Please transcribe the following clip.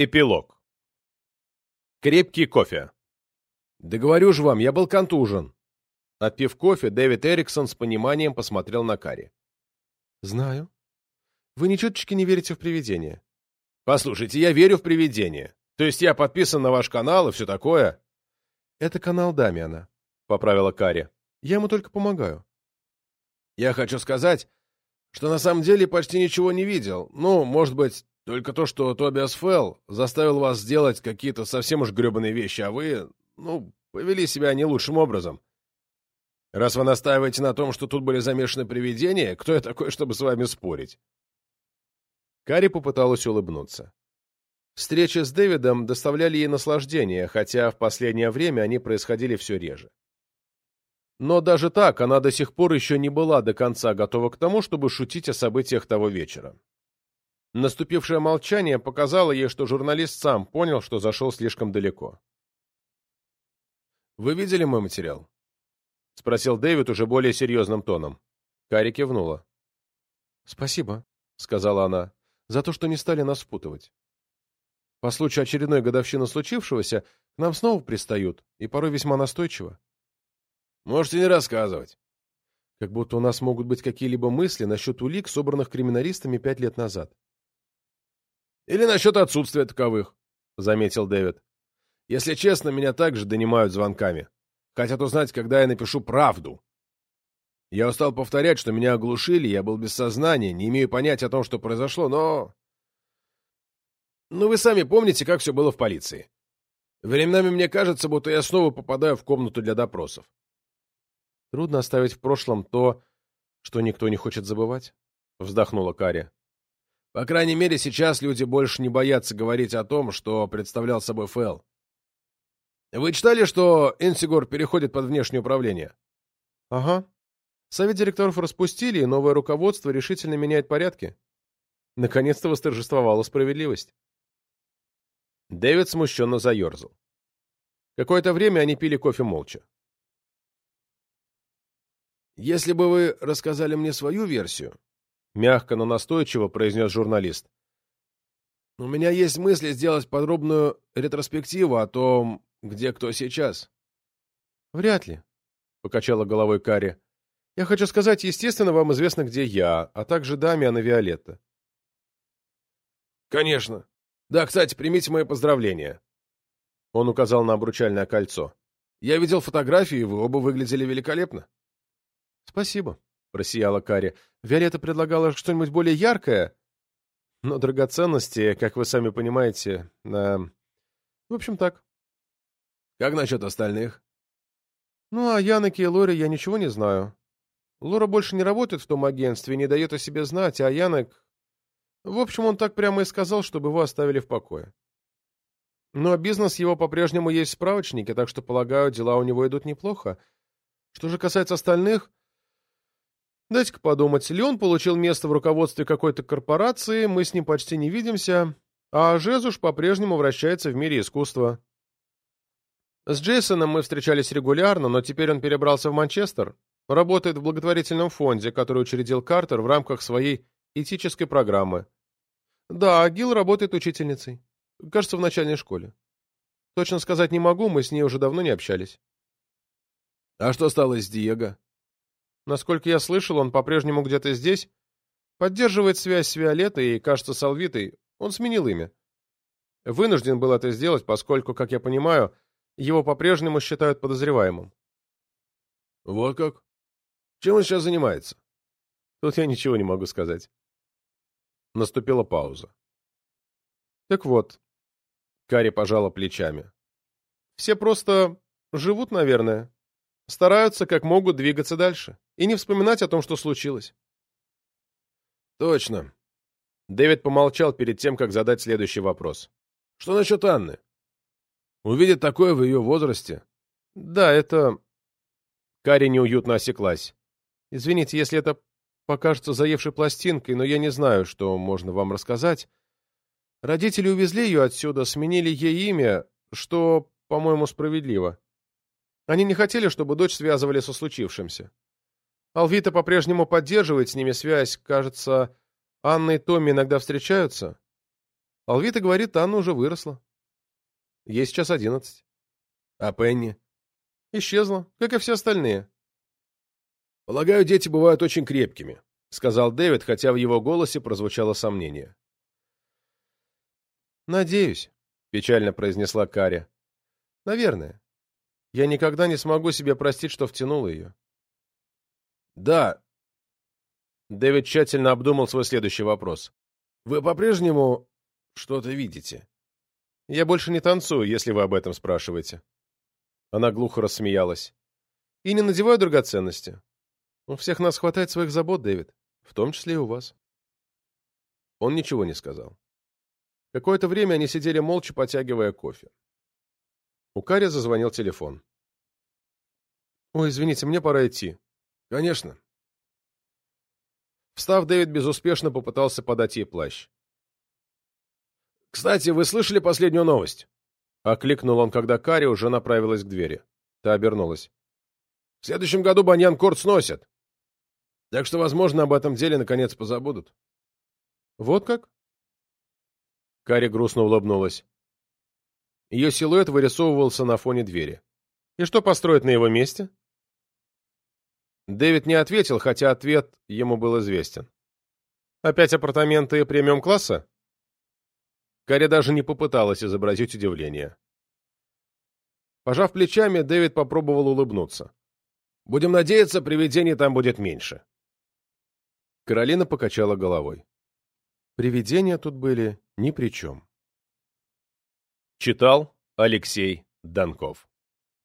Эпилог. Крепкий кофе. «Да говорю же вам, я был контужен». Отпив кофе, Дэвид Эриксон с пониманием посмотрел на Кари. «Знаю. Вы ни чуточки не верите в привидения». «Послушайте, я верю в привидения. То есть я подписан на ваш канал и все такое». «Это канал Дамиана», — поправила Кари. «Я ему только помогаю». «Я хочу сказать, что на самом деле почти ничего не видел. Ну, может быть, только то, что Тобиас Фелл заставил вас сделать какие-то совсем уж гребаные вещи, а вы, ну, повели себя не лучшим образом. Раз вы настаиваете на том, что тут были замешаны привидения, кто я такой, чтобы с вами спорить?» Карри попыталась улыбнуться. Встречи с Дэвидом доставляли ей наслаждение, хотя в последнее время они происходили все реже. Но даже так она до сих пор еще не была до конца готова к тому, чтобы шутить о событиях того вечера. Наступившее молчание показало ей, что журналист сам понял, что зашел слишком далеко. «Вы видели мой материал?» — спросил Дэвид уже более серьезным тоном. Кари кивнула. «Спасибо», — сказала она, — «за то, что не стали нас впутывать. По случаю очередной годовщины случившегося к нам снова пристают, и порой весьма настойчиво». «Можете не рассказывать». Как будто у нас могут быть какие-либо мысли насчет улик, собранных криминалистами пять лет назад. Или насчет отсутствия таковых, — заметил Дэвид. Если честно, меня также донимают звонками. Хотят узнать, когда я напишу правду. Я устал повторять, что меня оглушили, я был без сознания, не имею понятия о том, что произошло, но... Ну, вы сами помните, как все было в полиции. Временами мне кажется, будто я снова попадаю в комнату для допросов. Трудно оставить в прошлом то, что никто не хочет забывать, — вздохнула Каря. По крайней мере, сейчас люди больше не боятся говорить о том, что представлял собой Фэл. Вы читали, что Инсигур переходит под внешнее управление? Ага. Совет директоров распустили, и новое руководство решительно меняет порядки. Наконец-то восторжествовала справедливость. Дэвид смущенно заерзал. Какое-то время они пили кофе молча. «Если бы вы рассказали мне свою версию, мягко, но настойчиво произнес журналист. «У меня есть мысли сделать подробную ретроспективу о том, где кто сейчас». «Вряд ли», — покачала головой Карри. «Я хочу сказать, естественно, вам известно, где я, а также Дамиан и Виолетта». «Конечно. Да, кстати, примите мои поздравления». Он указал на обручальное кольцо. «Я видел фотографии, вы оба выглядели великолепно». «Спасибо», — просияла Кари. «Виолетта предлагала что-нибудь более яркое, но драгоценности, как вы сами понимаете, на... В общем, так». «Как насчет остальных?» «Ну, а Яноке и Лоре я ничего не знаю. Лора больше не работает в том агентстве не дает о себе знать, а Янок... В общем, он так прямо и сказал, чтобы его оставили в покое. Но бизнес его по-прежнему есть в справочнике, так что, полагаю, дела у него идут неплохо. Что же касается остальных, Дайте-ка подумать, Леон получил место в руководстве какой-то корпорации, мы с ним почти не видимся, а Жезуш по-прежнему вращается в мире искусства. С Джейсоном мы встречались регулярно, но теперь он перебрался в Манчестер, работает в благотворительном фонде, который учредил Картер в рамках своей этической программы. Да, Гил работает учительницей. Кажется, в начальной школе. Точно сказать не могу, мы с ней уже давно не общались. А что стало с Диего? Насколько я слышал, он по-прежнему где-то здесь. Поддерживает связь с Виолеттой и, кажется, с Алвитой. Он сменил имя. Вынужден был это сделать, поскольку, как я понимаю, его по-прежнему считают подозреваемым. Вот как? Чем он сейчас занимается? Тут я ничего не могу сказать. Наступила пауза. Так вот, Кари пожала плечами. Все просто живут, наверное. Стараются, как могут, двигаться дальше и не вспоминать о том, что случилось. Точно. Дэвид помолчал перед тем, как задать следующий вопрос. Что насчет Анны? Увидеть такое в ее возрасте? Да, это... Карри неуютно осеклась. Извините, если это покажется заевшей пластинкой, но я не знаю, что можно вам рассказать. Родители увезли ее отсюда, сменили ей имя, что, по-моему, справедливо. Они не хотели, чтобы дочь связывали со случившимся. Алвита по-прежнему поддерживает с ними связь. Кажется, Анна и Томми иногда встречаются. Алвита говорит, Анна уже выросла. Ей сейчас одиннадцать. А Пенни? Исчезла, как и все остальные. Полагаю, дети бывают очень крепкими, сказал Дэвид, хотя в его голосе прозвучало сомнение. Надеюсь, печально произнесла Каря. Наверное. Я никогда не смогу себе простить, что втянул ее. Да. Дэвид тщательно обдумал свой следующий вопрос. Вы по-прежнему что-то видите? Я больше не танцую, если вы об этом спрашиваете. Она глухо рассмеялась. И не надеваю драгоценности. У всех нас хватает своих забот, Дэвид, в том числе и у вас. Он ничего не сказал. Какое-то время они сидели молча, потягивая кофе. У Кари зазвонил телефон. «Ой, извините, мне пора идти». «Конечно». Встав, Дэвид безуспешно попытался подать ей плащ. «Кстати, вы слышали последнюю новость?» Окликнул он, когда Кари уже направилась к двери. Та обернулась. «В следующем году Баньян-Корт сносят. Так что, возможно, об этом деле наконец позабудут». «Вот как?» Кари грустно улыбнулась. Ее силуэт вырисовывался на фоне двери. «И что построить на его месте?» Дэвид не ответил, хотя ответ ему был известен. «Опять апартаменты премиум-класса?» Кари даже не попыталась изобразить удивление. Пожав плечами, Дэвид попробовал улыбнуться. «Будем надеяться, привидений там будет меньше». Каролина покачала головой. Привидения тут были ни при чем. Читал Алексей Донков